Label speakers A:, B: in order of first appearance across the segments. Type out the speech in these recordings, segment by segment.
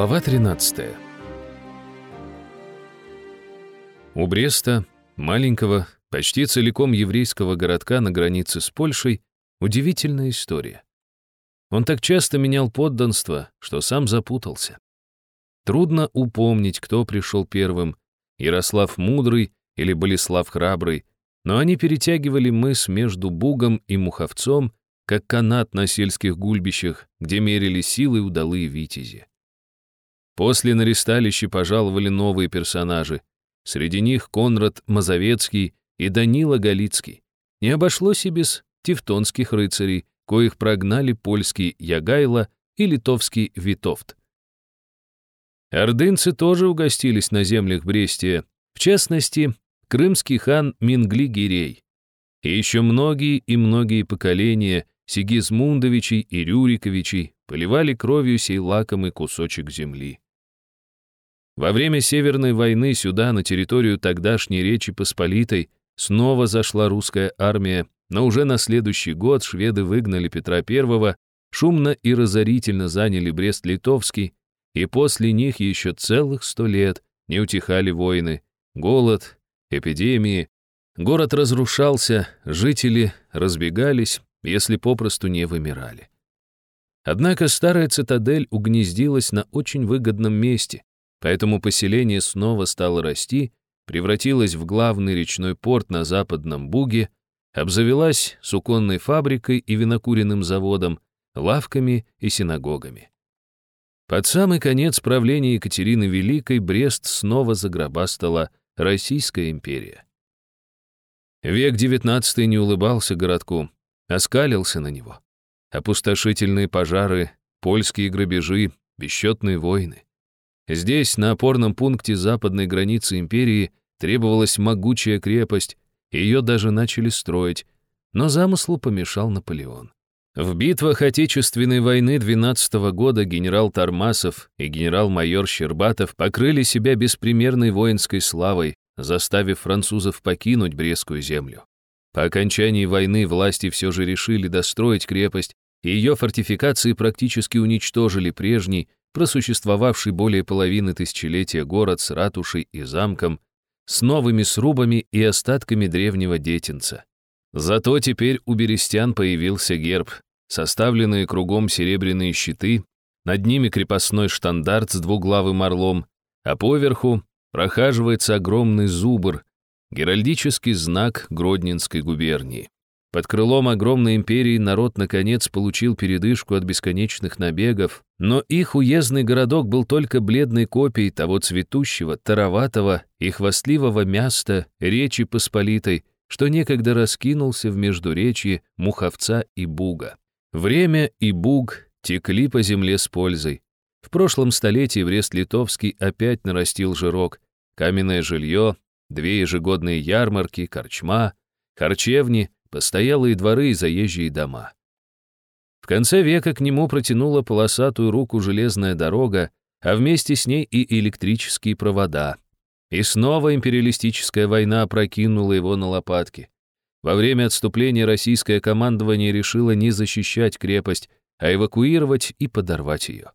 A: Глава 13 У Бреста, маленького, почти целиком еврейского городка на границе с Польшей, удивительная история. Он так часто менял подданство, что сам запутался. Трудно упомнить, кто пришел первым, Ярослав Мудрый или Болеслав Храбрый, но они перетягивали мыс между Бугом и Муховцом, как канат на сельских гульбищах, где мерили силы удалые витязи. После на ресталище пожаловали новые персонажи. Среди них Конрад Мазовецкий и Данила Галицкий. Не обошлось и без тевтонских рыцарей, коих прогнали польский Ягайло и литовский Витовт. Ордынцы тоже угостились на землях Брестия, в частности, крымский хан Мингли-Гирей. И еще многие и многие поколения Сигизмундовичей и Рюриковичей поливали кровью сей лакомый кусочек земли. Во время Северной войны сюда, на территорию тогдашней Речи Посполитой, снова зашла русская армия, но уже на следующий год шведы выгнали Петра I, шумно и разорительно заняли Брест-Литовский, и после них еще целых сто лет не утихали войны, голод, эпидемии. Город разрушался, жители разбегались, если попросту не вымирали. Однако старая цитадель угнездилась на очень выгодном месте, поэтому поселение снова стало расти, превратилось в главный речной порт на западном Буге, обзавелась суконной фабрикой и винокуренным заводом, лавками и синагогами. Под самый конец правления Екатерины Великой Брест снова загробастала Российская империя. Век XIX не улыбался городку, оскалился на него. Опустошительные пожары, польские грабежи, бесчетные войны. Здесь, на опорном пункте западной границы империи, требовалась могучая крепость, ее даже начали строить, но замыслу помешал Наполеон. В битвах Отечественной войны 12 -го года генерал Тармасов и генерал-майор Щербатов покрыли себя беспримерной воинской славой, заставив французов покинуть Брестскую землю. По окончании войны власти все же решили достроить крепость, и ее фортификации практически уничтожили прежний, просуществовавший более половины тысячелетия город с ратушей и замком, с новыми срубами и остатками древнего детинца. Зато теперь у берестян появился герб, составленные кругом серебряные щиты, над ними крепостной штандарт с двуглавым орлом, а поверху прохаживается огромный зубр, Геральдический знак Гродненской губернии. Под крылом огромной империи народ наконец получил передышку от бесконечных набегов, но их уездный городок был только бледной копией того цветущего, тароватого и хвастливого места Речи Посполитой, что некогда раскинулся в междуречье Муховца и Буга. Время и Буг текли по земле с пользой. В прошлом столетии Брест-Литовский опять нарастил жирок, каменное жилье, Две ежегодные ярмарки, корчма, харчевни, постоялые дворы и заезжие дома. В конце века к нему протянула полосатую руку железная дорога, а вместе с ней и электрические провода. И снова империалистическая война опрокинула его на лопатки. Во время отступления российское командование решило не защищать крепость, а эвакуировать и подорвать ее.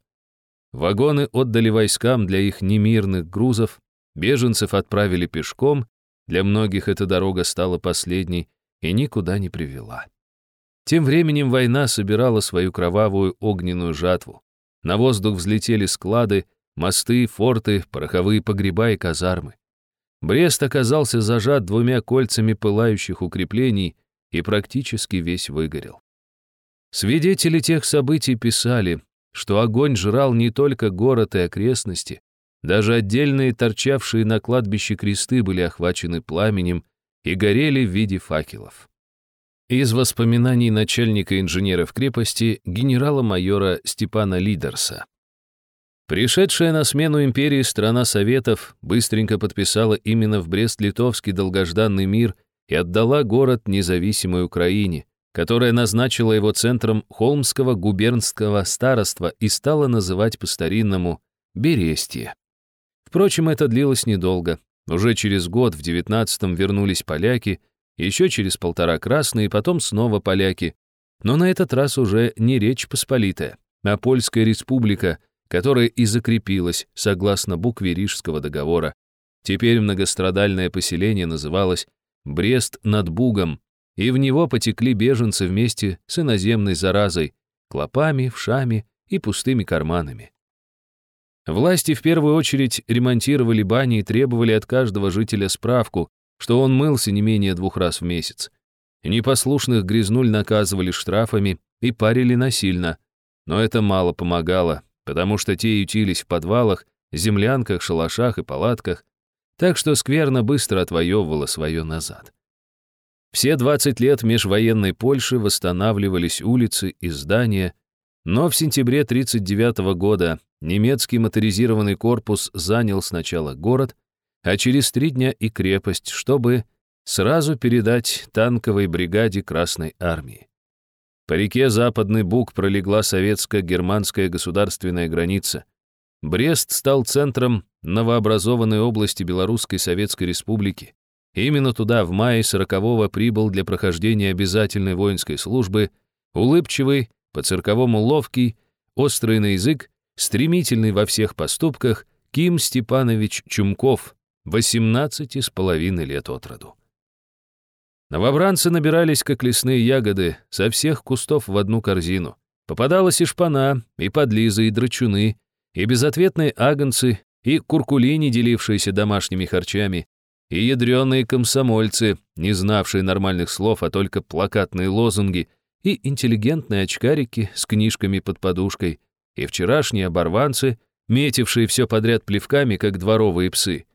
A: Вагоны отдали войскам для их немирных грузов, Беженцев отправили пешком, для многих эта дорога стала последней и никуда не привела. Тем временем война собирала свою кровавую огненную жатву. На воздух взлетели склады, мосты, форты, пороховые погреба и казармы. Брест оказался зажат двумя кольцами пылающих укреплений и практически весь выгорел. Свидетели тех событий писали, что огонь жрал не только город и окрестности, даже отдельные торчавшие на кладбище кресты были охвачены пламенем и горели в виде факелов. Из воспоминаний начальника инженеров крепости генерала-майора Степана Лидерса. Пришедшая на смену империи страна Советов быстренько подписала именно в Брест-Литовский долгожданный мир и отдала город независимой Украине, которая назначила его центром Холмского губернского староства и стала называть по-старинному Берестье. Впрочем, это длилось недолго. Уже через год, в девятнадцатом, вернулись поляки, еще через полтора красные, потом снова поляки. Но на этот раз уже не Речь Посполитая, а Польская республика, которое и закрепилось согласно букве Рижского договора. Теперь многострадальное поселение называлось Брест над Бугом, и в него потекли беженцы вместе с иноземной заразой, клопами, вшами и пустыми карманами. Власти в первую очередь ремонтировали бани и требовали от каждого жителя справку, что он мылся не менее двух раз в месяц. Непослушных грязнуль наказывали штрафами и парили насильно, но это мало помогало, потому что те ютились в подвалах, землянках, шалашах и палатках, так что скверно быстро отвоевывала свое назад. Все 20 лет межвоенной Польши восстанавливались улицы и здания, но в сентябре 1939 года немецкий моторизированный корпус занял сначала город, а через три дня и крепость, чтобы сразу передать танковой бригаде Красной Армии. По реке Западный Буг пролегла советско-германская государственная граница. Брест стал центром новообразованной области Белорусской Советской Республики. Именно туда в мае 40-го прибыл для прохождения обязательной воинской службы улыбчивый, по-цирковому ловкий, острый на язык, стремительный во всех поступках Ким Степанович Чумков, 18 с половиной лет от роду. Новобранцы набирались, как лесные ягоды, со всех кустов в одну корзину. Попадалась и шпана, и подлизы, и драчуны, и безответные агонцы, и куркулини, делившиеся домашними харчами, и ядреные комсомольцы, не знавшие нормальных слов, а только плакатные лозунги, и интеллигентные очкарики с книжками под подушкой, и вчерашние оборванцы, метившие все подряд плевками, как дворовые псы.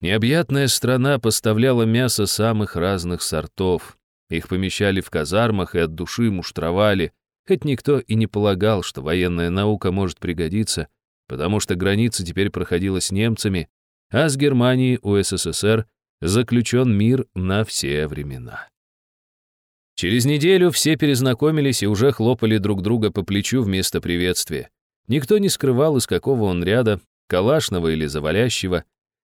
A: Необъятная страна поставляла мясо самых разных сортов. Их помещали в казармах и от души муштровали, хоть никто и не полагал, что военная наука может пригодиться, потому что граница теперь проходила с немцами, а с Германией у СССР заключен мир на все времена. Через неделю все перезнакомились и уже хлопали друг друга по плечу вместо приветствия. Никто не скрывал, из какого он ряда, калашного или завалящего,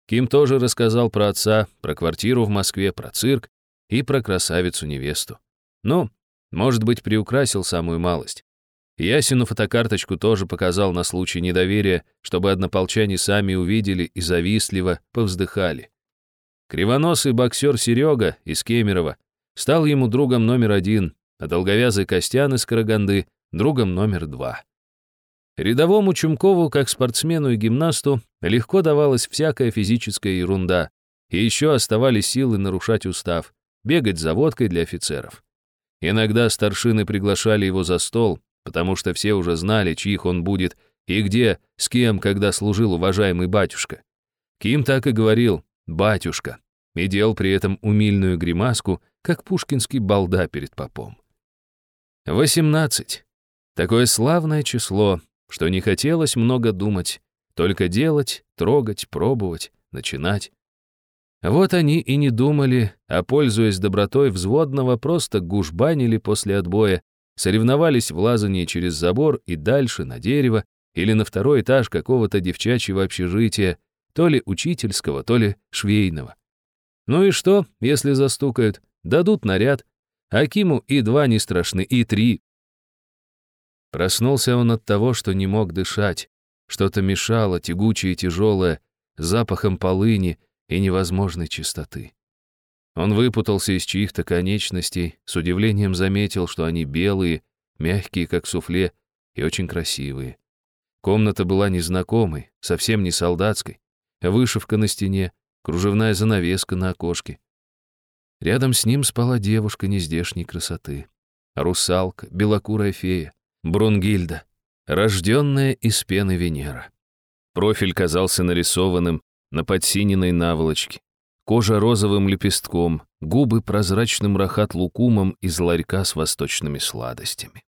A: Ким тоже рассказал про отца, про квартиру в Москве, про цирк и про красавицу-невесту. Ну, может быть, приукрасил самую малость. Ясину фотокарточку тоже показал на случай недоверия, чтобы однополчане сами увидели и завистливо повздыхали. Кривоносый боксер Серега из Кемерово стал ему другом номер один, а долговязый Костян из Караганды — другом номер два. Рядовому Чумкову, как спортсмену и гимнасту, легко давалась всякая физическая ерунда, и еще оставались силы нарушать устав, бегать за водкой для офицеров. Иногда старшины приглашали его за стол, потому что все уже знали, чьих он будет и где, с кем, когда служил уважаемый батюшка. Ким так и говорил «батюшка» и делал при этом умильную гримаску, как пушкинский балда перед попом. 18. Такое славное число, что не хотелось много думать, только делать, трогать, пробовать, начинать. Вот они и не думали, а, пользуясь добротой взводного, просто гужбанили после отбоя, соревновались в лазании через забор и дальше на дерево или на второй этаж какого-то девчачьего общежития, то ли учительского, то ли швейного. Ну и что, если застукают? Дадут наряд. Акиму и два не страшны, и три. Проснулся он от того, что не мог дышать. Что-то мешало, тягучее и тяжелое, запахом полыни и невозможной чистоты. Он выпутался из чьих-то конечностей, с удивлением заметил, что они белые, мягкие, как суфле, и очень красивые. Комната была незнакомой, совсем не солдатской. Вышивка на стене, кружевная занавеска на окошке. Рядом с ним спала девушка нездешней красоты. Русалка, белокурая фея. Брунгильда, рожденная из пены Венера. Профиль казался нарисованным на подсиненной наволочке. Кожа розовым лепестком, губы прозрачным рахат-лукумом из ларька с восточными сладостями.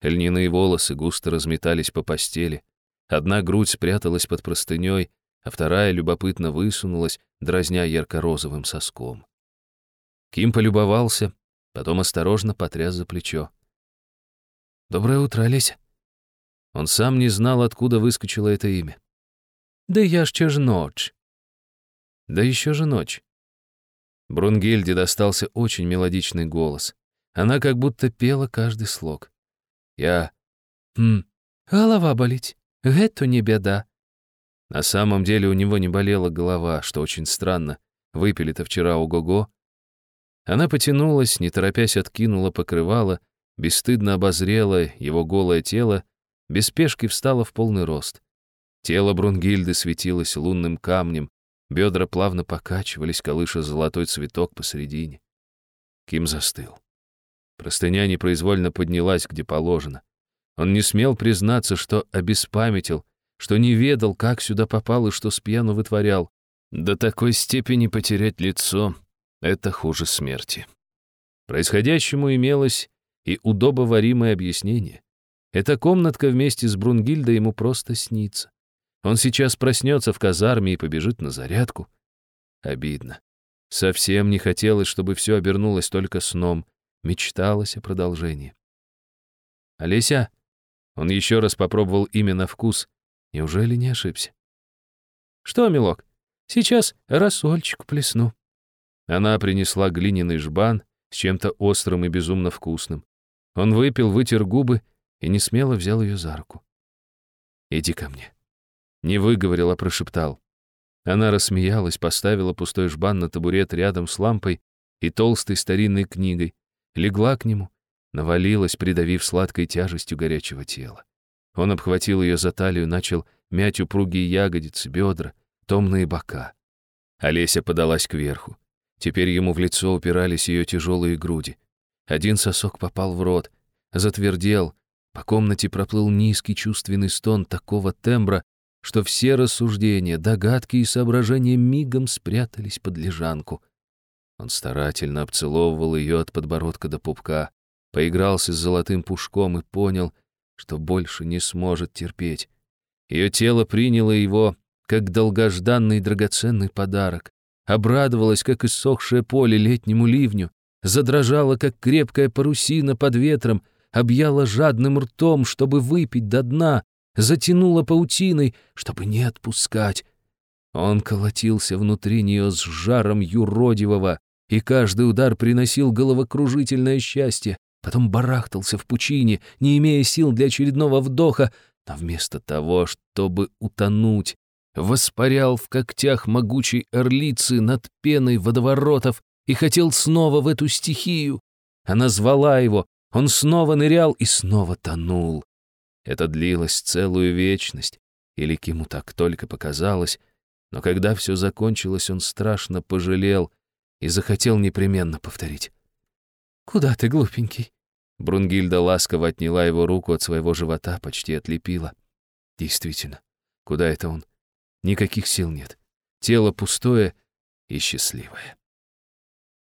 A: Льняные волосы густо разметались по постели. Одна грудь спряталась под простыней, а вторая любопытно высунулась, дразня ярко-розовым соском. Ким полюбовался, потом осторожно потряс за плечо. «Доброе утро, Олеся». Он сам не знал, откуда выскочило это имя. «Да я ж же ночь». «Да еще же ночь». Брунгельде достался очень мелодичный голос. Она как будто пела каждый слог. «Я... Хм... Голова болеть.
B: Это не беда».
A: На самом деле у него не болела голова, что очень странно. Выпили-то вчера ого-го. Она потянулась, не торопясь откинула покрывало, бесстыдно обозрела его голое тело, без спешки встала в полный рост. Тело Брунгильды светилось лунным камнем, бедра плавно покачивались, колыша золотой цветок посредине. Ким застыл. Простыня непроизвольно поднялась, где положено. Он не смел признаться, что обеспамятил, что не ведал, как сюда попал и что с пьяну вытворял. До такой степени потерять лицо — это хуже смерти. Происходящему имелось и удобоваримое объяснение. Эта комнатка вместе с Брунгильдой ему просто снится. Он сейчас проснется в казарме и побежит на зарядку. Обидно. Совсем не хотелось, чтобы все обернулось только сном. Мечталось о продолжении. «Олеся?» Он еще раз попробовал имя на вкус. Неужели не ошибся? «Что, милок? Сейчас рассольчик плесну». Она принесла глиняный жбан с чем-то острым и безумно вкусным. Он выпил, вытер губы и не смело взял ее за руку. «Иди ко мне». Не выговорил, а прошептал. Она рассмеялась, поставила пустой жбан на табурет рядом с лампой и толстой старинной книгой, легла к нему, навалилась, придавив сладкой тяжестью горячего тела. Он обхватил ее за талию, начал мять упругие ягодицы, бедра, томные бока. Олеся подалась кверху. Теперь ему в лицо упирались ее тяжелые груди. Один сосок попал в рот, затвердел, по комнате проплыл низкий чувственный стон такого тембра, что все рассуждения, догадки и соображения мигом спрятались под лежанку. Он старательно обцеловывал ее от подбородка до пупка, поигрался с золотым пушком и понял, что больше не сможет терпеть. Ее тело приняло его как долгожданный драгоценный подарок, обрадовалось, как иссохшее поле летнему ливню, задрожало, как крепкая парусина под ветром — объяла жадным ртом, чтобы выпить до дна, затянула паутиной, чтобы не отпускать. Он колотился внутри нее с жаром юродивого, и каждый удар приносил головокружительное счастье, потом барахтался в пучине, не имея сил для очередного вдоха, но вместо того, чтобы утонуть, воспарял в когтях могучей орлицы над пеной водоворотов и хотел снова в эту стихию. Она звала его, он снова нырял и снова тонул. Это длилось целую вечность, или Киму так только показалось, но когда все закончилось, он страшно пожалел и захотел непременно повторить. «Куда ты, глупенький?» Брунгильда ласково отняла его руку от своего живота, почти отлепила. Действительно, куда это он? Никаких сил нет. Тело пустое и счастливое.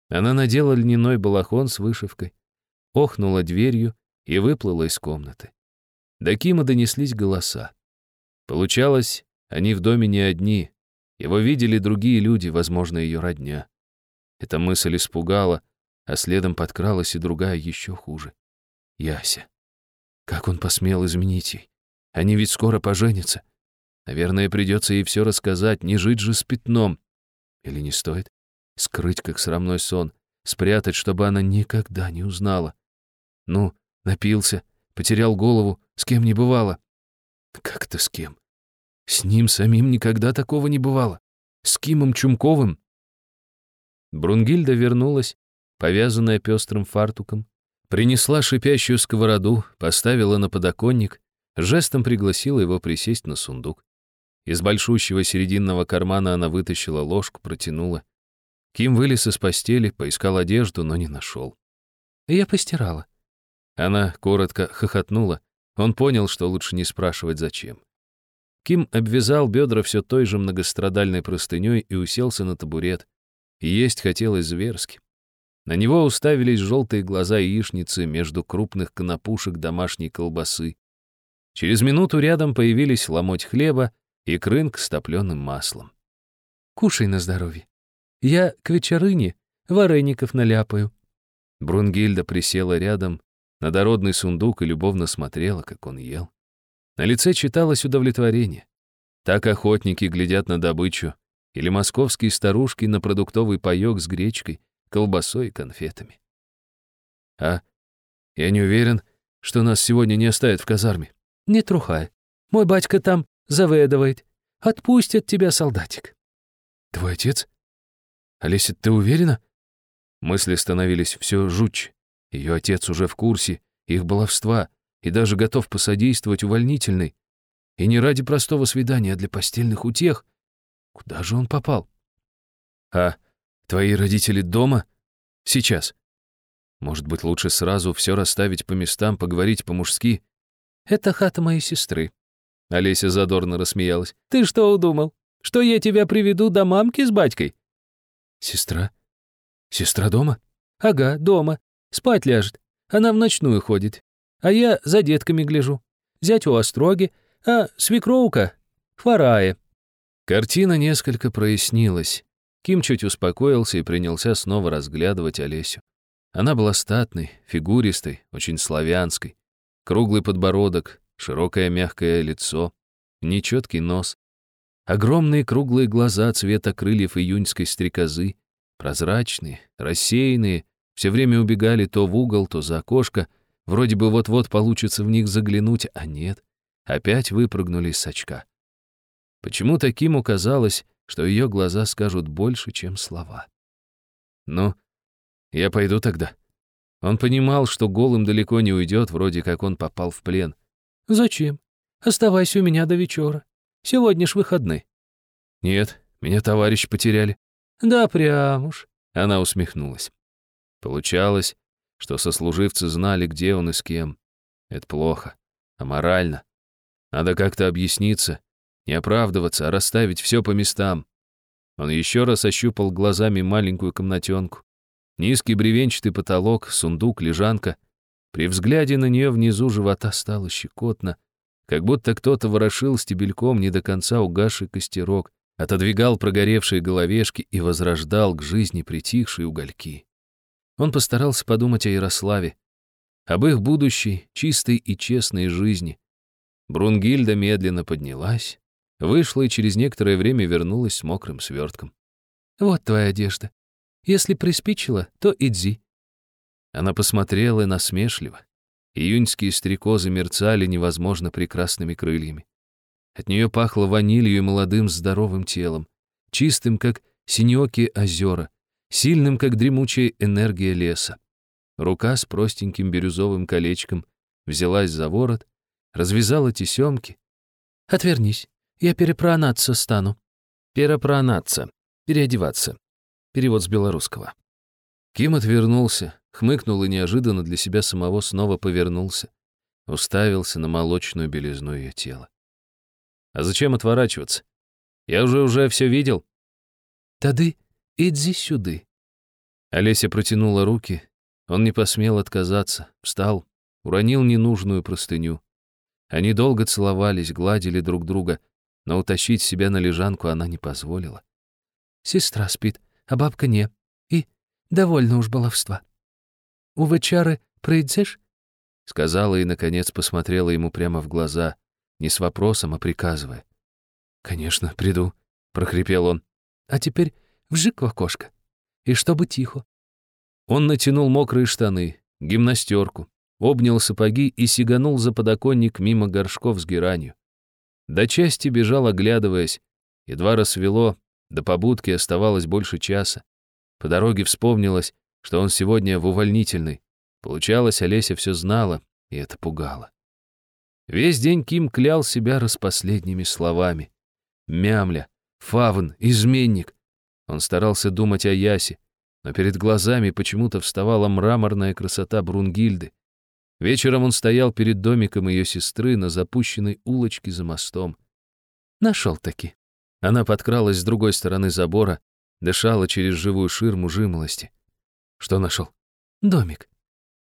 A: Она надела льняной балахон с вышивкой, охнула дверью и выплыла из комнаты. До Кима донеслись голоса. Получалось, они в доме не одни. Его видели другие люди, возможно, ее родня. Эта мысль испугала, а следом подкралась и другая еще хуже. Яся. Как он посмел изменить ей? Они ведь скоро поженятся. Наверное, придется ей все рассказать, не жить же с пятном. Или не стоит? Скрыть, как срамной сон, спрятать, чтобы она никогда не узнала. Ну, напился, потерял голову, с кем не бывало. Как-то с кем? С ним самим никогда такого не бывало. С Кимом Чумковым. Брунгильда вернулась, повязанная пестрым фартуком, принесла шипящую сковороду, поставила на подоконник, жестом пригласила его присесть на сундук. Из большущего серединного кармана она вытащила ложку, протянула. Ким вылез из постели, поискал одежду, но не нашел. «Я постирала», она коротко хохотнула. Он понял, что лучше не спрашивать, зачем. Ким обвязал бедра все той же многострадальной простыней и уселся на табурет. Есть хотелось зверски. На него уставились желтые глаза яичницы между крупных конопушек домашней колбасы. Через минуту рядом появились ломоть хлеба и крынк с топленым маслом. «Кушай на здоровье. Я к вечерыне вареников наляпаю». Брунгильда присела рядом, на дородный сундук и любовно смотрела, как он ел. На лице читалось удовлетворение. Так охотники глядят на добычу, или московские старушки на продуктовый паёк с гречкой, колбасой и конфетами. А я не уверен, что нас сегодня не оставят в казарме. Не трухай.
B: Мой батька там заведывает. Отпустят тебя, солдатик».
A: «Твой отец? Олеся, ты уверена?» Мысли становились все жутче. Ее отец уже в курсе их баловства и даже готов посодействовать увольнительной. И не ради простого свидания, а для постельных утех. Куда же он попал? А твои родители дома? Сейчас. Может быть, лучше сразу все расставить по местам, поговорить по-мужски?
B: Это хата моей сестры.
A: Олеся задорно рассмеялась.
B: Ты что удумал? Что я тебя приведу до мамки с батькой?
A: Сестра? Сестра дома?
B: Ага, дома. Спать ляжет. Она в ночную ходит. А я за детками гляжу. Зять у остроги, а свекровка хворая.
A: Картина несколько прояснилась. Ким чуть успокоился и принялся снова разглядывать Олесю. Она была статной, фигуристой, очень славянской. Круглый подбородок, широкое мягкое лицо, нечеткий нос, огромные круглые глаза цвета крыльев июньской стрекозы, прозрачные, рассеянные, все время убегали то в угол, то за окошко, вроде бы вот-вот получится в них заглянуть, а нет, опять выпрыгнули из очка. Почему таким казалось, что ее глаза скажут больше, чем слова? Ну, я пойду тогда. Он понимал, что голым далеко не уйдет, вроде как он попал в плен.
B: Зачем? Оставайся у меня до вечера. Сегодня ж выходны.
A: Нет, меня товарищ потеряли.
B: Да прям уж.
A: Она усмехнулась. Получалось, что сослуживцы знали, где он и с кем. Это плохо, аморально. Надо как-то объясниться, не оправдываться, а расставить все по местам. Он еще раз ощупал глазами маленькую комнатенку. Низкий бревенчатый потолок, сундук, лежанка. При взгляде на нее внизу живота стало щекотно, как будто кто-то ворошил стебельком не до конца угасший костерок, отодвигал прогоревшие головешки и возрождал к жизни притихшие угольки. Он постарался подумать о Ярославе, об их будущей, чистой и честной жизни. Брунгильда медленно поднялась, Вышла и через некоторое время вернулась с мокрым свертком.
B: «Вот твоя одежда. Если приспичило, то идзи».
A: Она посмотрела насмешливо. Июньские стрекозы мерцали невозможно прекрасными крыльями. От нее пахло ванилью и молодым здоровым телом, чистым, как синеокие озера, сильным, как дремучая энергия леса. Рука с простеньким бирюзовым колечком взялась за ворот, развязала тесемки.
B: «Отвернись, я перепронаться стану».
A: Перепронаться. Переодеваться. Перевод с белорусского. Ким отвернулся, хмыкнул и неожиданно для себя самого снова повернулся. Уставился на молочную белизну ее тела. А зачем отворачиваться? Я уже уже все видел.
B: Тады иди сюды.
A: Олеся протянула руки. Он не посмел отказаться, встал, уронил ненужную простыню. Они долго целовались, гладили друг друга, но утащить себя на лежанку она не позволила.
B: «Сестра спит, а бабка не. И довольно уж баловства. У вечары придешь?»
A: Сказала и, наконец, посмотрела ему прямо в глаза, не с вопросом, а приказывая. «Конечно, приду», — прохрипел он.
B: «А теперь вжик в окошко. И чтобы тихо».
A: Он натянул мокрые штаны, гимнастерку, обнял сапоги и сиганул за подоконник мимо горшков с геранью. До части бежал, оглядываясь. Едва рассвело, до побудки оставалось больше часа. По дороге вспомнилось, что он сегодня в увольнительной. Получалось, Олеся все знала, и это пугало. Весь день Ким клял себя распоследними словами. Мямля, фавн, изменник. Он старался думать о Ясе, но перед глазами почему-то вставала мраморная красота Брунгильды. Вечером он стоял перед домиком ее сестры на запущенной улочке за мостом.
B: Нашел-таки.
A: Она подкралась с другой стороны забора, дышала через живую ширму жимолости. Что нашел?
B: Домик.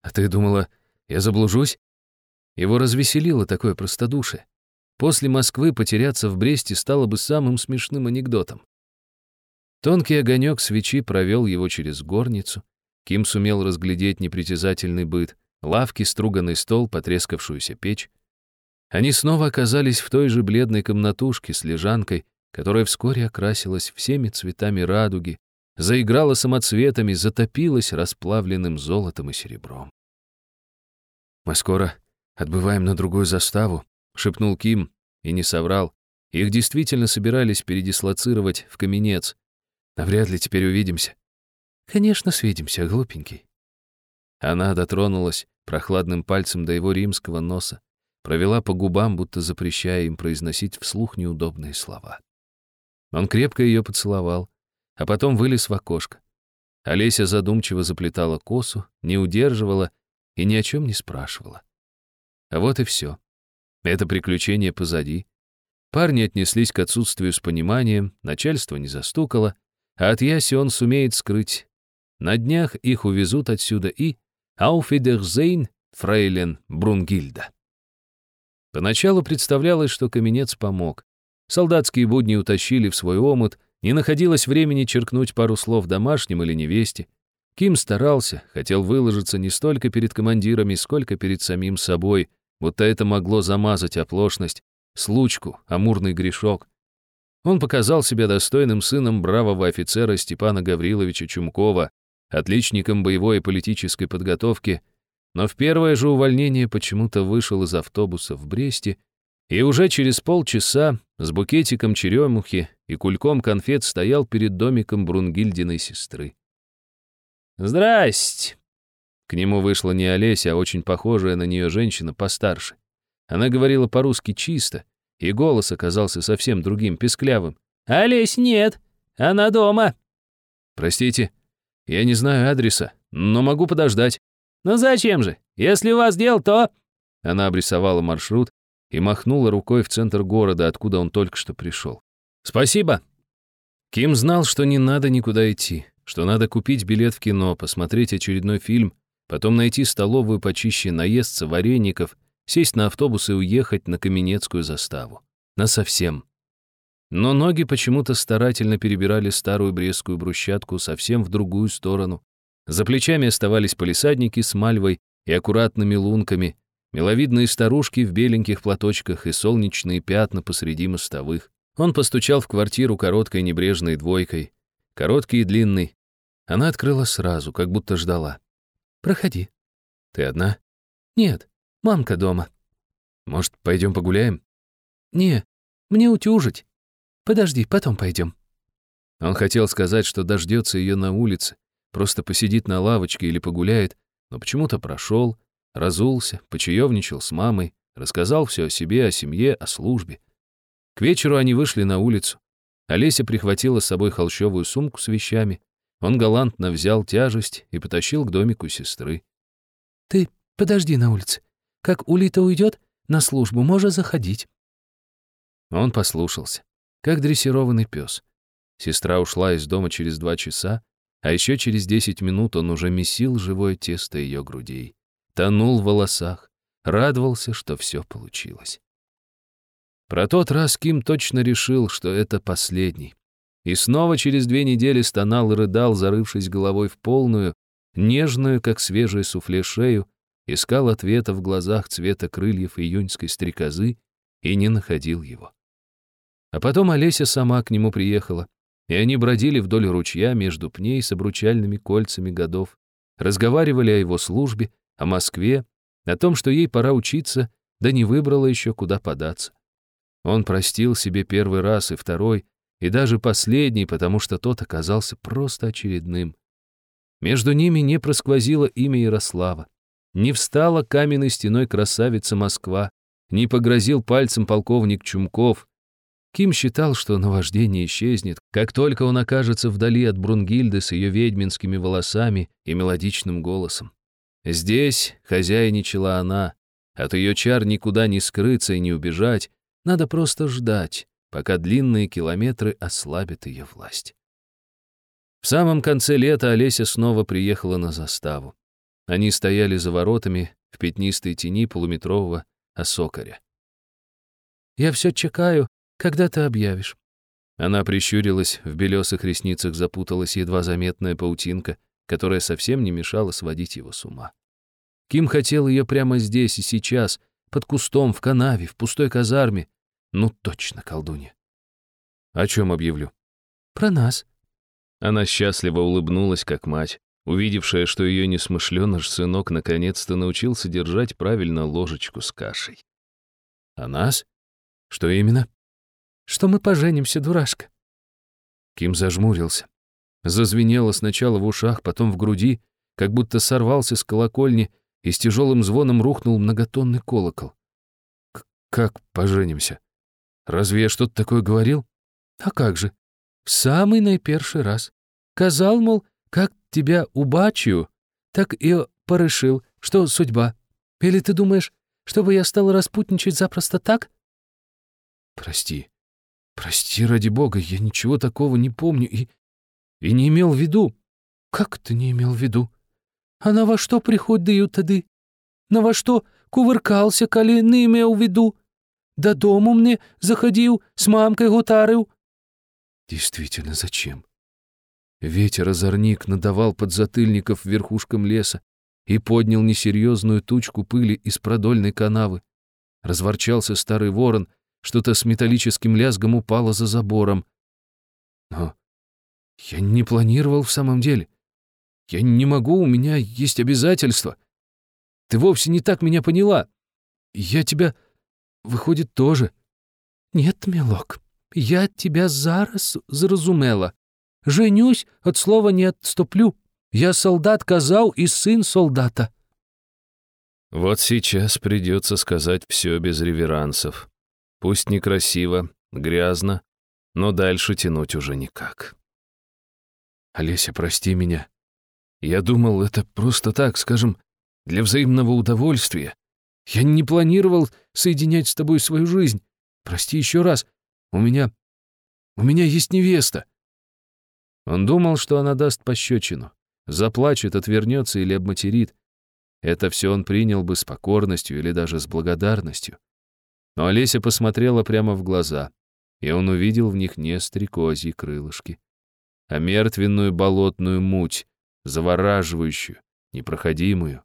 A: А ты думала, я заблужусь? Его развеселило такое простодушие. После Москвы потеряться в Бресте стало бы самым смешным анекдотом. Тонкий огонек свечи провел его через горницу. Ким сумел разглядеть непритязательный быт лавки, струганный стол, потрескавшуюся печь. Они снова оказались в той же бледной комнатушке с лежанкой, которая вскоре окрасилась всеми цветами радуги, заиграла самоцветами, затопилась расплавленным золотом и серебром. «Мы скоро отбываем на другую заставу», — шепнул Ким, и не соврал. Их действительно собирались передислоцировать в каменец. Навряд ли теперь увидимся.
B: Конечно, свидимся, глупенький.
A: Она дотронулась прохладным пальцем до его римского носа, провела по губам, будто запрещая им произносить вслух неудобные слова. Он крепко ее поцеловал, а потом вылез в окошко. Олеся задумчиво заплетала косу, не удерживала и ни о чем не спрашивала. А вот и все. Это приключение позади. Парни отнеслись к отсутствию с пониманием, начальство не застукало, а от Яси он сумеет скрыть. На днях их увезут отсюда и «Ауфидерзейн, фрейлен Брунгильда». Поначалу представлялось, что каменец помог. Солдатские будни утащили в свой омут, не находилось времени черкнуть пару слов домашним или невесте. Ким старался, хотел выложиться не столько перед командирами, сколько перед самим собой, будто это могло замазать оплошность, случку, амурный грешок. Он показал себя достойным сыном бравого офицера Степана Гавриловича Чумкова, отличником боевой и политической подготовки, но в первое же увольнение почему-то вышел из автобуса в Бресте и уже через полчаса с букетиком черемухи и кульком конфет стоял перед домиком Брунгильдиной сестры.
B: «Здрасте!»
A: К нему вышла не Олеся, а очень похожая на нее женщина постарше. Она говорила по-русски чисто, и голос оказался совсем другим, песклявым.
B: «Олесь нет, она дома».
A: «Простите, я не знаю адреса, но могу подождать».
B: «Ну зачем же? Если у вас дел, то...»
A: Она обрисовала маршрут и махнула рукой в центр города, откуда он только что пришел. «Спасибо». Ким знал, что не надо никуда идти, что надо купить билет в кино, посмотреть очередной фильм, потом найти столовую почище, наесться вареников, сесть на автобус и уехать на Каменецкую заставу. Насовсем. Но ноги почему-то старательно перебирали старую брестскую брусчатку совсем в другую сторону. За плечами оставались полисадники с мальвой и аккуратными лунками, миловидные старушки в беленьких платочках и солнечные пятна посреди мостовых. Он постучал в квартиру короткой небрежной двойкой. Короткий и длинный. Она открыла сразу, как будто ждала.
B: «Проходи».
A: «Ты одна?»
B: «Нет, мамка дома».
A: «Может, пойдем погуляем?»
B: «Не, мне утюжить. Подожди, потом пойдем».
A: Он хотел сказать, что дождется ее на улице, просто посидит на лавочке или погуляет, но почему-то прошел, разулся, почаевничал с мамой, рассказал все о себе, о семье, о службе. К вечеру они вышли на улицу. Олеся прихватила с собой холщовую сумку с вещами. Он галантно взял тяжесть и потащил к домику сестры.
B: «Ты подожди на улице. Как Улита уйдет, на службу можешь заходить».
A: Он послушался, как дрессированный пес. Сестра ушла из дома через два часа, а еще через десять минут он уже месил живое тесто ее грудей, тонул в волосах, радовался, что все получилось. Про тот раз Ким точно решил, что это последний. И снова через две недели стонал и рыдал, зарывшись головой в полную, нежную, как свежее суфле, шею, искал ответа в глазах цвета крыльев июньской стрекозы и не находил его. А потом Олеся сама к нему приехала, и они бродили вдоль ручья между пней с обручальными кольцами годов, разговаривали о его службе, о Москве, о том, что ей пора учиться, да не выбрала еще, куда податься. Он простил себе первый раз и второй, и даже последний, потому что тот оказался просто очередным. Между ними не просквозило имя Ярослава, не встала каменной стеной красавица Москва, не погрозил пальцем полковник Чумков. Ким считал, что наваждение исчезнет, как только он окажется вдали от Брунгильды с ее ведьминскими волосами и мелодичным голосом. Здесь хозяйничала она, от ее чар никуда не скрыться и не убежать, надо просто ждать, пока длинные километры ослабят ее власть. В самом конце лета Олеся снова приехала на заставу. Они стояли за воротами в пятнистой тени полуметрового осокаря.
B: «Я все чекаю, когда ты объявишь».
A: Она прищурилась, в белесых ресницах запуталась едва заметная паутинка, которая совсем не мешала сводить его с ума. Ким хотел ее прямо здесь и сейчас, под кустом, в канаве, в пустой казарме. Ну, точно, колдунья. О чем объявлю?
B: Про нас.
A: Она счастливо улыбнулась, как мать, увидевшая, что ее несмышленыш сынок наконец-то научился держать правильно ложечку с кашей. «О нас? Что именно?
B: Что мы поженимся, дурашка.
A: Ким зажмурился. Зазвенело сначала в ушах, потом в груди, как будто сорвался с колокольни и с тяжелым звоном рухнул многотонный колокол. «Как поженимся? Разве я что-то такое говорил?»
B: «А как же? В самый наиперший раз. Казал, мол, как тебя убачу, так и порешил, что судьба. Или ты думаешь, чтобы я стал распутничать запросто так?»
A: «Прости. Прости, ради бога, я ничего такого не помню и... и не имел в виду».
B: «Как ты не имел в виду? А на во что приход дают тады? На во что кувыркался, коли не имел в виду? До дому мне заходил, с мамкой гутарил».
A: «Действительно, зачем?» Ветер-озорник надавал подзатыльников верхушкам леса и поднял несерьезную тучку пыли из продольной канавы. Разворчался старый ворон, что-то с металлическим лязгом упало за забором. Но я не планировал в самом деле. Я не могу, у меня есть обязательства. Ты вовсе не так меня поняла. Я тебя, выходит, тоже.
B: Нет, милок, я тебя зараз зразумела. Женюсь, от слова не отступлю. Я солдат казал и сын солдата».
A: Вот сейчас придется сказать все без реверансов. Пусть некрасиво, грязно, но дальше тянуть уже никак. Олеся, прости меня. Я думал, это просто так, скажем, для взаимного удовольствия. Я не планировал соединять с тобой свою жизнь. Прости еще раз. У меня... У меня есть невеста. Он думал, что она даст пощечину. Заплачет, отвернется или обматерит. Это все он принял бы с покорностью или даже с благодарностью. Но Олеся посмотрела прямо в глаза, и он увидел в них не стрекозьи крылышки, а мертвенную болотную муть, завораживающую, непроходимую.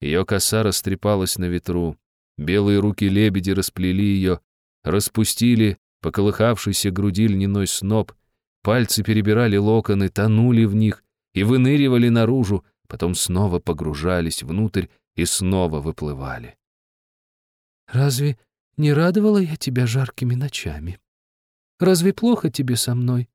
A: Ее коса растрепалась на ветру, белые руки лебеди расплели ее, распустили поколыхавшийся груди льняной сноп, Пальцы перебирали локоны, тонули в них и выныривали наружу, потом снова погружались внутрь и снова выплывали.
B: «Разве не радовала я тебя жаркими ночами? Разве плохо тебе со мной?»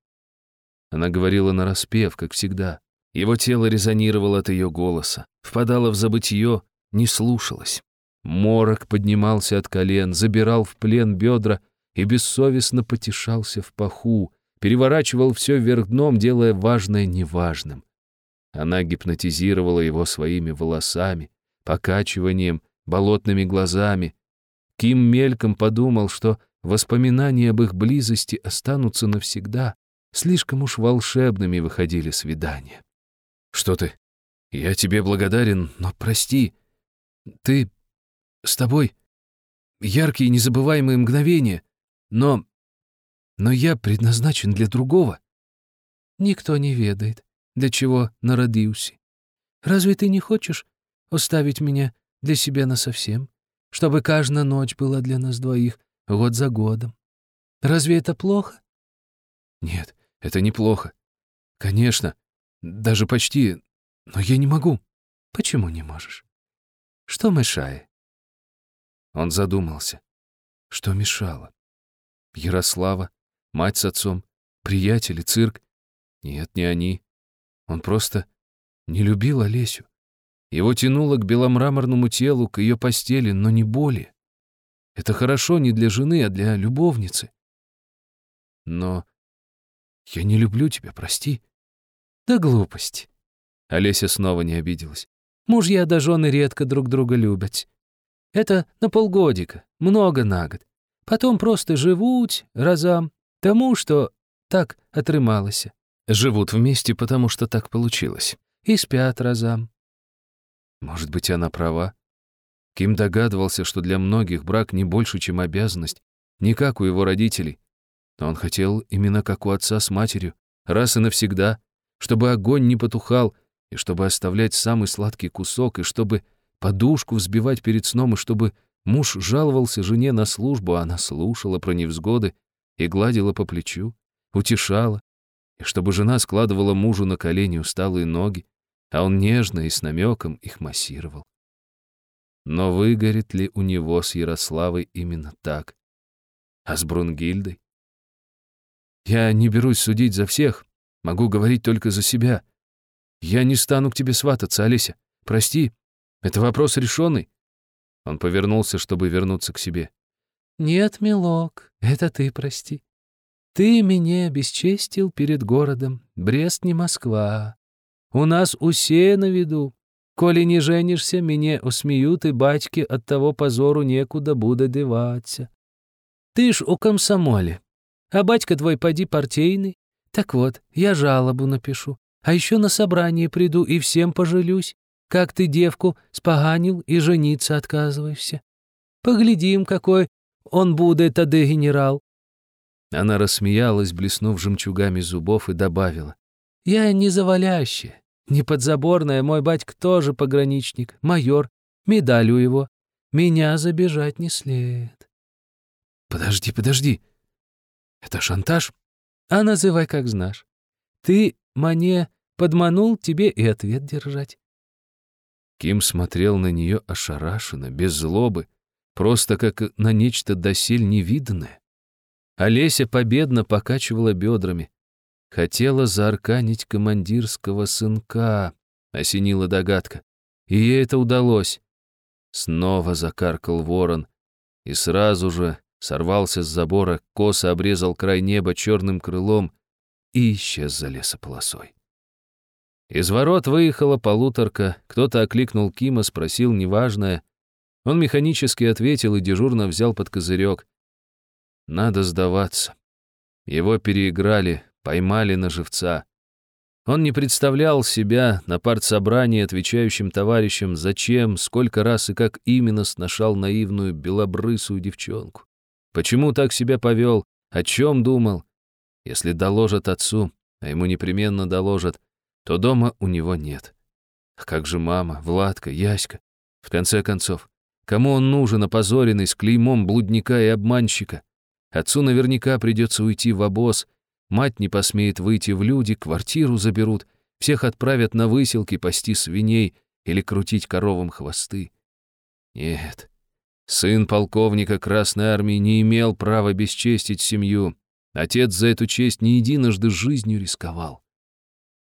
A: Она говорила нараспев, как всегда. Его тело резонировало от ее голоса, впадало в забытье, не слушалось. Морок поднимался от колен, забирал в плен бедра и бессовестно потешался в паху, переворачивал все вверх дном, делая важное неважным. Она гипнотизировала его своими волосами, покачиванием, болотными глазами. Ким мельком подумал, что воспоминания об их близости останутся навсегда. Слишком уж волшебными выходили свидания. «Что ты? Я тебе благодарен, но прости. Ты... с тобой... яркие незабываемые мгновения, но но я предназначен для другого.
B: Никто не ведает, для чего народился. Разве ты не хочешь оставить меня для себя насовсем, чтобы каждая ночь была для нас двоих год за годом? Разве это плохо?
A: Нет, это неплохо. Конечно, даже почти, но я не могу.
B: Почему не можешь? Что мешает?
A: Он задумался. Что мешало? Ярослава, Мать с отцом, приятели, цирк. Нет, не они. Он просто не любил Олесю. Его тянуло к беломраморному телу, к ее постели, но не более. Это хорошо не для жены, а для любовницы. Но я не люблю тебя, прости.
B: Да глупость.
A: Олеся снова не обиделась.
B: Мужья да жены редко друг друга любят. Это на полгодика, много на год. Потом просто живут разам, Тому, что так отрымалася.
A: Живут вместе, потому что так получилось.
B: И спят разам.
A: Может быть, она права? Ким догадывался, что для многих брак не больше, чем обязанность, не как у его родителей. Но он хотел именно как у отца с матерью, раз и навсегда, чтобы огонь не потухал, и чтобы оставлять самый сладкий кусок, и чтобы подушку взбивать перед сном, и чтобы муж жаловался жене на службу, а она слушала про невзгоды и гладила по плечу, утешала, и чтобы жена складывала мужу на колени усталые ноги, а он нежно и с намеком их массировал. Но выгорит ли у него с Ярославой именно так? А с Брунгильдой? Я не берусь судить за всех, могу говорить только за себя. Я не стану к тебе свататься, Олеся. Прости, это вопрос решенный. Он повернулся, чтобы вернуться к себе.
B: «Нет, милок, это ты прости. Ты меня обесчестил перед городом. Брест не Москва. У нас усе на виду. Коли не женишься, меня усмеют, и батьки от того позору некуда буде деваться. Ты ж у комсомоле, а батька твой поди партийный. Так вот, я жалобу напишу, а еще на собрание приду и всем пожалюсь, как ты девку споганил и жениться отказываешься. Поглядим, какой он будет тады генерал».
A: Она рассмеялась, блеснув жемчугами зубов, и добавила.
B: «Я не завалящая, не подзаборная, мой батька тоже пограничник, майор, медаль у его. Меня забежать не след».
A: «Подожди, подожди. Это шантаж?»
B: «А называй, как знаешь. Ты мне подманул тебе и ответ держать».
A: Ким смотрел на нее ошарашенно, без злобы, просто как на нечто досель невиданное. Олеся победно покачивала бедрами. Хотела заарканить командирского сынка, осенила догадка. И ей это удалось. Снова закаркал ворон и сразу же сорвался с забора, косо обрезал край неба черным крылом и исчез за лесополосой. Из ворот выехала полуторка, кто-то окликнул Кима, спросил неважное, он механически ответил и дежурно взял под козырек. Надо сдаваться. Его переиграли, поймали на живца. Он не представлял себя на партсобрании отвечающим товарищем, зачем, сколько раз и как именно сношал наивную белобрысую девчонку. Почему так себя повел, о чем думал. Если доложат отцу, а ему непременно доложат, то дома у него нет. А как же мама, Владка, Яська? В конце концов, Кому он нужен, опозоренный, с клеймом блудника и обманщика? Отцу наверняка придется уйти в обоз, мать не посмеет выйти в люди, квартиру заберут, всех отправят на выселки пасти свиней или крутить коровам хвосты. Нет, сын полковника Красной Армии не имел права бесчестить семью. Отец за эту честь не единожды жизнью рисковал.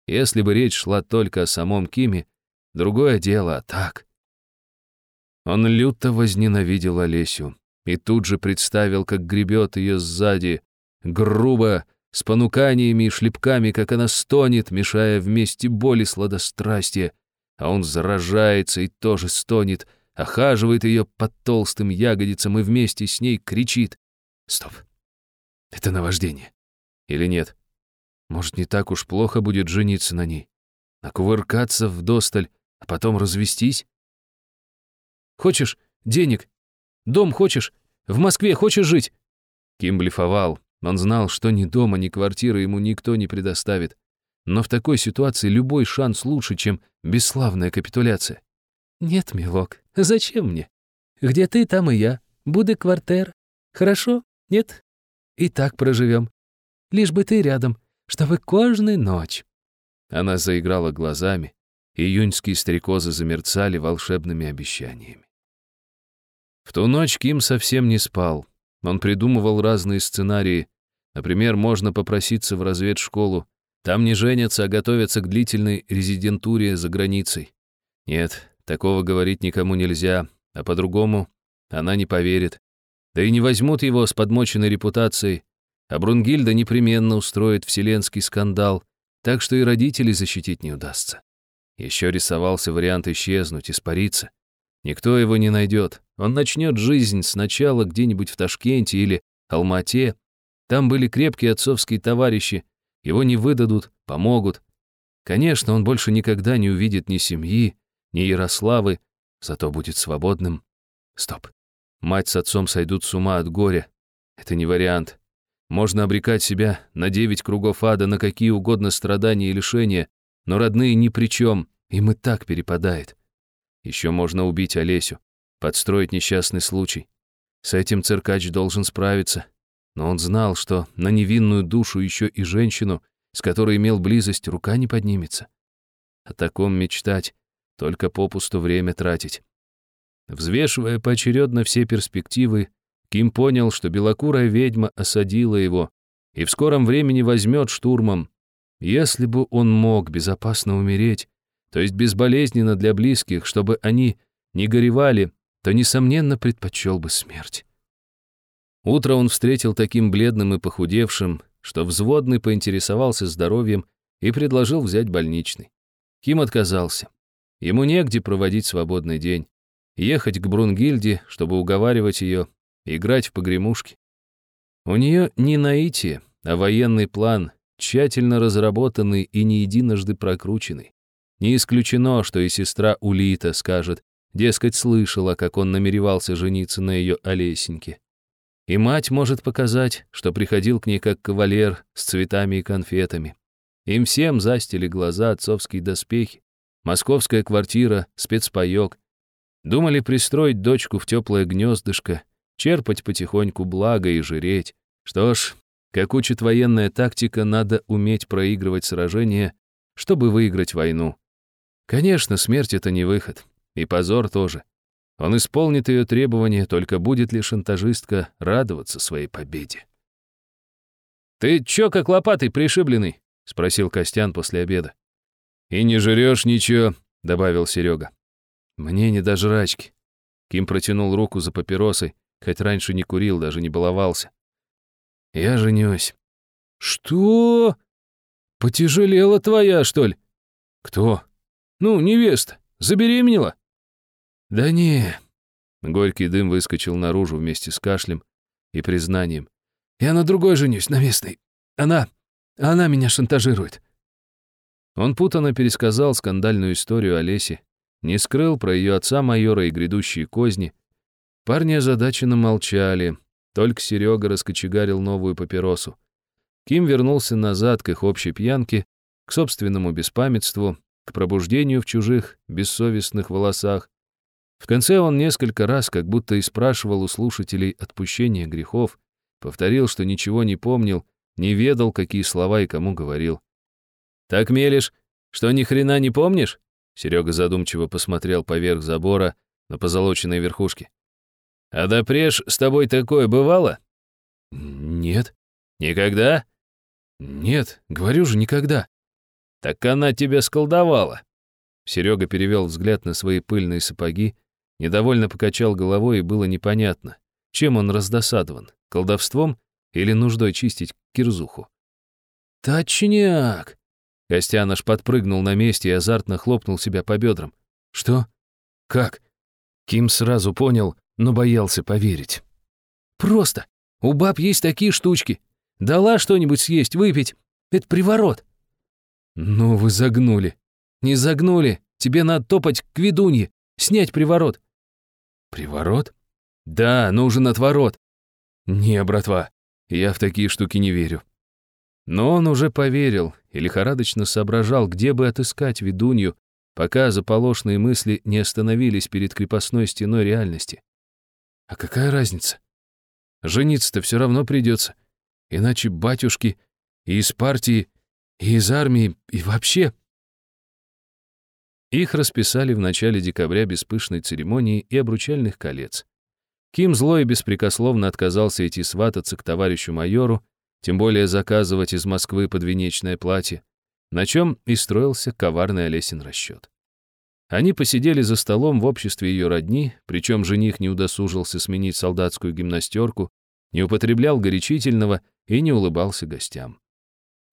A: Если бы речь шла только о самом Киме, другое дело, а так... Он люто возненавидел Олесю и тут же представил, как гребет ее сзади, грубо, с понуканиями и шлепками, как она стонет, мешая вместе боли сладострастия, а он заражается и тоже стонет, охаживает ее под толстым ягодицам и вместе с ней кричит. Стоп. Это наваждение. Или нет? Может, не так уж плохо будет жениться на ней? Накувыркаться вдосталь, а потом развестись? Хочешь денег? Дом хочешь? В Москве хочешь жить?» Ким блефовал. Он знал, что ни дома, ни квартиры ему никто не предоставит. Но в такой ситуации любой шанс лучше, чем бесславная капитуляция.
B: «Нет, милок, зачем мне? Где ты, там и я. Буду квартир. Хорошо? Нет? И так проживем. Лишь бы ты рядом, чтобы каждую ночь».
A: Она заиграла глазами, и июньские стрекозы замерцали волшебными обещаниями. В ту ночь Ким совсем не спал. Он придумывал разные сценарии. Например, можно попроситься в разведшколу. Там не женятся, а готовятся к длительной резидентуре за границей. Нет, такого говорить никому нельзя, а по-другому она не поверит. Да и не возьмут его с подмоченной репутацией. А Брунгильда непременно устроит вселенский скандал, так что и родителей защитить не удастся. Еще рисовался вариант исчезнуть, испариться. Никто его не найдет. Он начнет жизнь сначала где-нибудь в Ташкенте или Алмате. Там были крепкие отцовские товарищи. Его не выдадут, помогут. Конечно, он больше никогда не увидит ни семьи, ни Ярославы, зато будет свободным. Стоп. Мать с отцом сойдут с ума от горя. Это не вариант. Можно обрекать себя на девять кругов ада, на какие угодно страдания и лишения, но родные ни при чем, им и так перепадает. Еще можно убить Олесю, подстроить несчастный случай. С этим циркач должен справиться. Но он знал, что на невинную душу еще и женщину, с которой имел близость, рука не поднимется. О таком мечтать, только попусту время тратить. Взвешивая поочередно все перспективы, Ким понял, что белокурая ведьма осадила его и в скором времени возьмет штурмом. Если бы он мог безопасно умереть, то есть безболезненно для близких, чтобы они не горевали, то, несомненно, предпочел бы смерть. Утро он встретил таким бледным и похудевшим, что взводный поинтересовался здоровьем и предложил взять больничный. Ким отказался. Ему негде проводить свободный день. Ехать к Брунгильде, чтобы уговаривать ее, играть в погремушки. У нее не наитие, а военный план, тщательно разработанный и не единожды прокрученный. Не исключено, что и сестра Улита скажет, дескать, слышала, как он намеревался жениться на ее Олесеньке. И мать может показать, что приходил к ней как кавалер с цветами и конфетами. Им всем застили глаза отцовские доспехи, московская квартира, спецпаёк. Думали пристроить дочку в теплое гнездышко, черпать потихоньку благо и жиреть. Что ж, как учит военная тактика, надо уметь проигрывать сражения, чтобы выиграть войну. Конечно, смерть — это не выход. И позор тоже. Он исполнит ее требования, только будет ли шантажистка радоваться своей победе. «Ты чё как лопатой пришибленный?» — спросил Костян после обеда. «И не жрёшь ничего», — добавил Серега. «Мне не до жрачки». Ким протянул руку за папиросой, хоть раньше не курил, даже не баловался. «Я женюсь». «Что? Потяжелела твоя, что ли?» «Кто?» «Ну, невеста. Забеременела?» «Да не...» Горький дым выскочил наружу вместе с кашлем и признанием. «Я на другой женюсь, на местной. Она... она меня шантажирует». Он путанно пересказал скандальную историю Олеси, не скрыл про ее отца майора и грядущие козни. Парни озадаченно молчали, только Серега раскочегарил новую папиросу. Ким вернулся назад к их общей пьянке, к собственному беспамятству, к пробуждению в чужих, бессовестных волосах, в конце он несколько раз, как будто и спрашивал у слушателей отпущения грехов, повторил, что ничего не помнил, не ведал, какие слова и кому говорил. «Так мелешь, что ни хрена не помнишь?» Серега задумчиво посмотрел поверх забора на позолоченной верхушке. «А допреж с тобой такое бывало?» «Нет». «Никогда?» «Нет, говорю же, никогда». «Так она тебя сколдовала». Серега перевел взгляд на свои пыльные сапоги, Недовольно покачал головой, и было непонятно, чем он раздосадован, колдовством или нуждой чистить кирзуху. «Точняк!» Костян аж подпрыгнул на месте и азартно хлопнул себя по бедрам. «Что? Как?» Ким сразу понял, но боялся поверить. «Просто. У баб есть такие штучки. Дала что-нибудь съесть, выпить. Это приворот». «Ну вы загнули». «Не загнули. Тебе надо топать к ведунье, снять приворот. Приворот? Да, нужен отворот. Не, братва, я в такие штуки не верю. Но он уже поверил и лихорадочно соображал, где бы отыскать ведунью, пока заполошные мысли не остановились перед крепостной стеной реальности. А какая разница? Жениться-то все равно придется. Иначе батюшки и из партии, и из армии, и вообще... Их расписали в начале декабря без пышной церемонии и обручальных колец. Ким злой беспрекословно отказался идти свататься к товарищу майору, тем более заказывать из Москвы подвенечное платье, на чем и строился коварный Олесин расчет. Они посидели за столом в обществе ее родни, причем жених не удосужился сменить солдатскую гимнастерку, не употреблял горячительного и не улыбался гостям.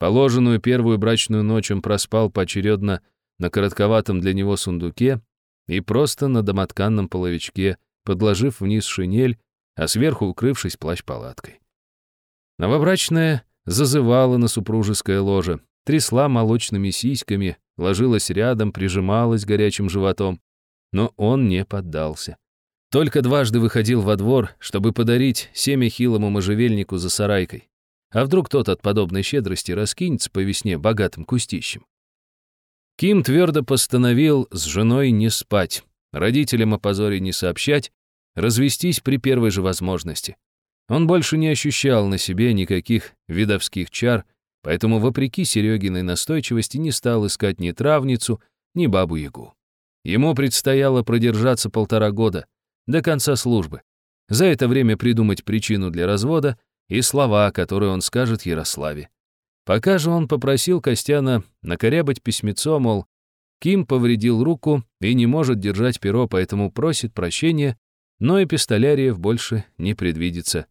A: Положенную первую брачную ночь он проспал поочередно на коротковатом для него сундуке и просто на домотканном половичке, подложив вниз шинель, а сверху укрывшись плащ-палаткой. Новобрачная зазывала на супружеское ложе, трясла молочными сиськами, ложилась рядом, прижималась горячим животом, но он не поддался. Только дважды выходил во двор, чтобы подарить семя хилому можжевельнику за сарайкой. А вдруг тот от подобной щедрости раскинется по весне богатым кустищем? Ким твердо постановил с женой не спать, родителям о позоре не сообщать, развестись при первой же возможности. Он больше не ощущал на себе никаких видовских чар, поэтому, вопреки Серегиной настойчивости, не стал искать ни травницу, ни бабу-ягу. Ему предстояло продержаться полтора года, до конца службы, За это время придумать причину для развода и слова, которые он скажет Ярославе. Пока же он попросил Костяна накорябать письмецо, мол, Ким повредил руку и не может держать перо, поэтому просит прощения, но и пистоляриев больше не предвидится.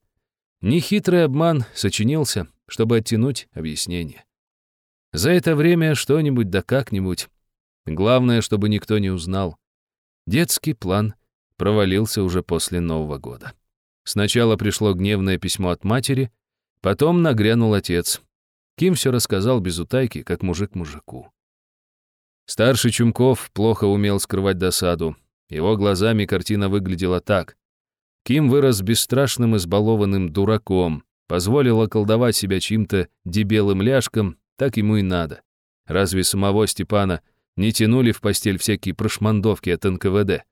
A: Нехитрый обман сочинился, чтобы оттянуть объяснение. За это время что-нибудь да как-нибудь. Главное, чтобы никто не узнал. Детский план провалился уже после Нового года. Сначала пришло гневное письмо от матери, потом нагрянул отец. Ким все рассказал без утайки, как мужик мужику. Старший Чумков плохо умел скрывать досаду. Его глазами картина выглядела так. Ким вырос бесстрашным избалованным дураком, позволил околдовать себя чьим-то дебелым ляжком, так ему и надо. Разве самого Степана не тянули в постель всякие прошмандовки от НКВД?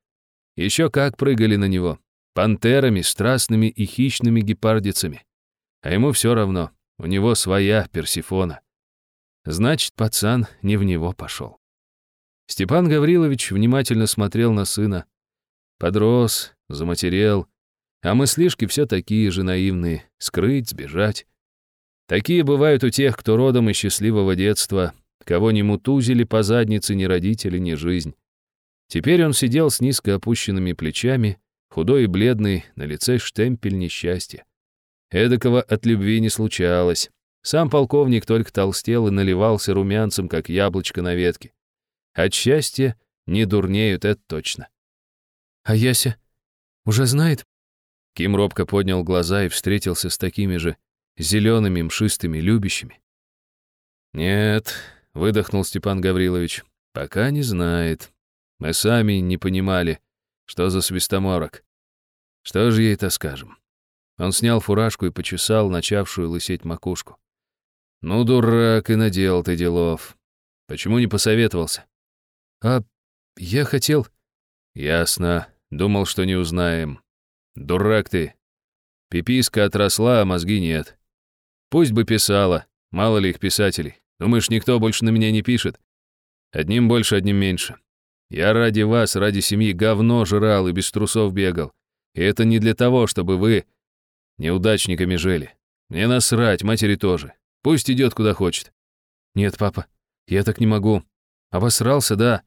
A: Еще как прыгали на него. Пантерами, страстными и хищными гепардицами. А ему все равно, у него своя Персифона. Значит, пацан не в него пошел. Степан Гаврилович внимательно смотрел на сына. Подрос, заматерел, а мыслишки все такие же наивные — скрыть, сбежать. Такие бывают у тех, кто родом из счастливого детства, кого не мутузили по заднице ни родители, ни жизнь. Теперь он сидел с низко опущенными плечами, худой и бледный, на лице штемпель несчастья. Эдакого от любви не случалось. Сам полковник только толстел и наливался румянцем, как яблочко на ветке. От счастья не дурнеют, это точно.
B: «А Яся уже знает?»
A: Ким робко поднял глаза и встретился с такими же зелеными, мшистыми, любящими. «Нет», — выдохнул Степан Гаврилович, — «пока не знает. Мы сами не понимали, что за свистоморок. Что же ей-то скажем?» Он снял фуражку и почесал начавшую лысеть макушку. «Ну, дурак, и надел ты делов. Почему не посоветовался?»
B: «А я хотел...»
A: «Ясно. Думал, что не узнаем. Дурак ты. Пиписка отросла, а мозги нет. Пусть бы писала, мало ли их писателей. Думаешь, никто больше на меня не пишет? Одним больше, одним меньше. Я ради вас, ради семьи говно жрал и без трусов бегал. И это не для того, чтобы вы неудачниками жили. Мне насрать, матери тоже. Пусть идет куда хочет.
B: Нет, папа, я так не могу. Обосрался, да.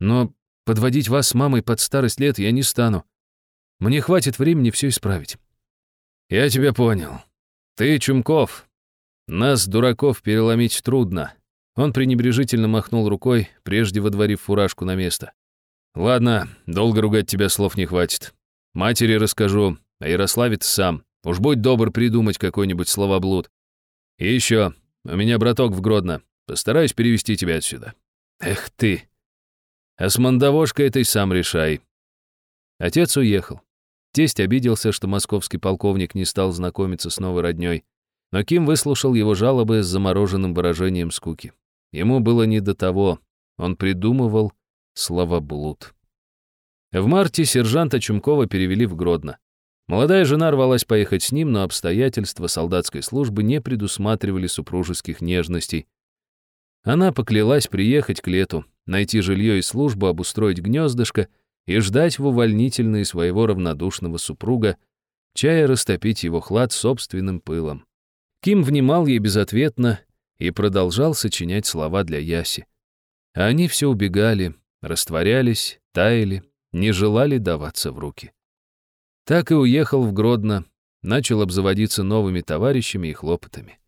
B: Но подводить вас с мамой под старость лет я не стану. Мне хватит времени все исправить».
A: «Я тебя понял. Ты Чумков. Нас, дураков, переломить трудно». Он пренебрежительно махнул рукой, прежде водворив фуражку на место. «Ладно, долго ругать тебя слов не хватит. Матери расскажу, а Ярославец сам. Уж будь добр придумать какой-нибудь словоблуд. И еще, у меня браток в Гродно. Постараюсь перевести тебя отсюда. Эх ты. А с мандавошкой этой сам решай». Отец уехал. Тесть обиделся, что московский полковник не стал знакомиться с новой роднёй, но Ким выслушал его жалобы с замороженным выражением скуки. Ему было не до того, он придумывал словоблуд. В марте сержанта Чумкова перевели в Гродно. Молодая жена рвалась поехать с ним, но обстоятельства солдатской службы не предусматривали супружеских нежностей. Она поклялась приехать к лету, найти жилье и службу, обустроить гнездышко — и ждать в увольнительной своего равнодушного супруга, чая растопить его хлад собственным пылом. Ким внимал ей безответно и продолжал сочинять слова для Яси. А они все убегали, растворялись, таяли, не желали даваться в руки. Так и уехал в Гродно, начал обзаводиться новыми товарищами и хлопотами.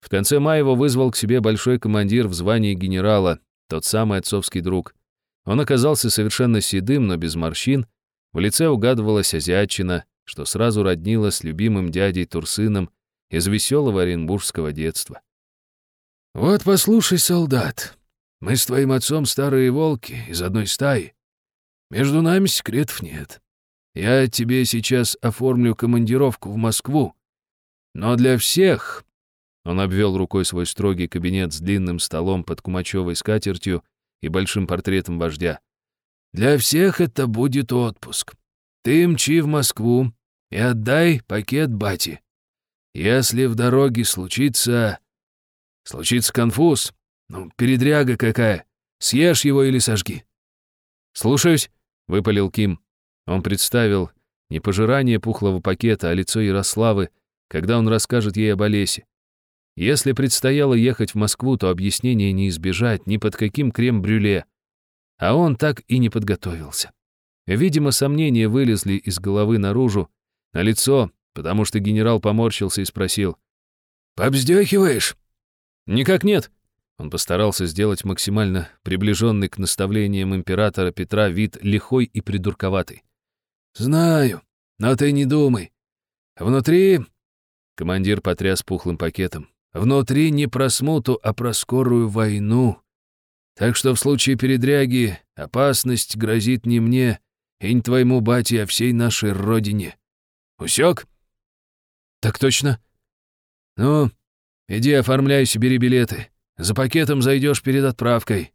A: В конце мая его вызвал к себе большой командир в звании генерала, тот самый отцовский друг. Он оказался совершенно седым, но без морщин. В лице угадывалась азиатчина, что сразу роднило с любимым дядей Турсыном из веселого оренбургского детства. «Вот послушай, солдат, мы с твоим отцом старые волки из одной стаи. Между нами секретов нет. Я тебе сейчас оформлю командировку в Москву. Но для всех...» Он обвел рукой свой строгий кабинет с длинным столом под кумачевой скатертью и большим портретом вождя. «Для всех это будет отпуск. Ты мчи в Москву и отдай пакет бате. Если в дороге случится... Случится конфуз, ну, передряга какая, съешь его или сожги». «Слушаюсь», — выпалил Ким. Он представил, Не пожирание пухлого пакета, а лицо Ярославы, когда он расскажет ей об Олесе. Если предстояло ехать в Москву, то объяснения не избежать ни под каким крем-брюле. А он так и не подготовился. Видимо, сомнения вылезли из головы наружу, на лицо, потому что генерал поморщился и спросил. «Побздёхиваешь?» «Никак нет». Он постарался сделать максимально приближенный к наставлениям императора Петра вид лихой и придурковатый. «Знаю, но ты не думай. Внутри...» Командир потряс пухлым пакетом. «Внутри не про смуту, а про скорую войну. Так что в случае передряги опасность грозит не мне и не твоему бате, а всей нашей родине. Усек?» «Так точно». «Ну, иди оформляй себе билеты. За пакетом зайдешь перед отправкой».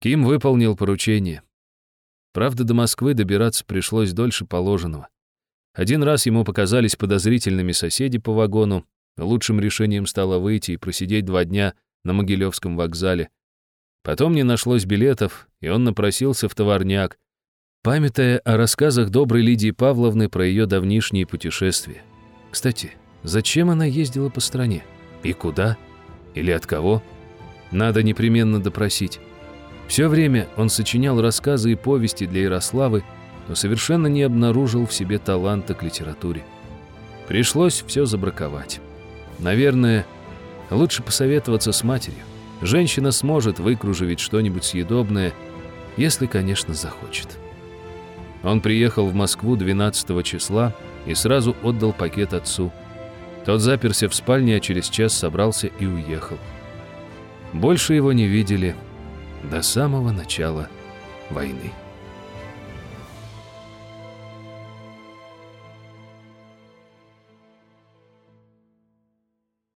A: Ким выполнил поручение. Правда, до Москвы добираться пришлось дольше положенного. Один раз ему показались подозрительными соседи по вагону. Лучшим решением стало выйти и просидеть два дня на Могилевском вокзале. Потом не нашлось билетов, и он напросился в товарняк, памятая о рассказах доброй Лидии Павловны про ее давнишние путешествия. Кстати, зачем она ездила по стране? И куда? Или от кого? Надо непременно допросить. Все время он сочинял рассказы и повести для Ярославы, но совершенно не обнаружил в себе таланта к литературе. Пришлось все забраковать. Наверное, лучше посоветоваться с матерью. Женщина сможет выкруживить что-нибудь съедобное, если, конечно, захочет. Он приехал в Москву 12 числа и сразу отдал пакет отцу. Тот заперся в спальне, а через час собрался и уехал. Больше его не видели, до самого начала войны.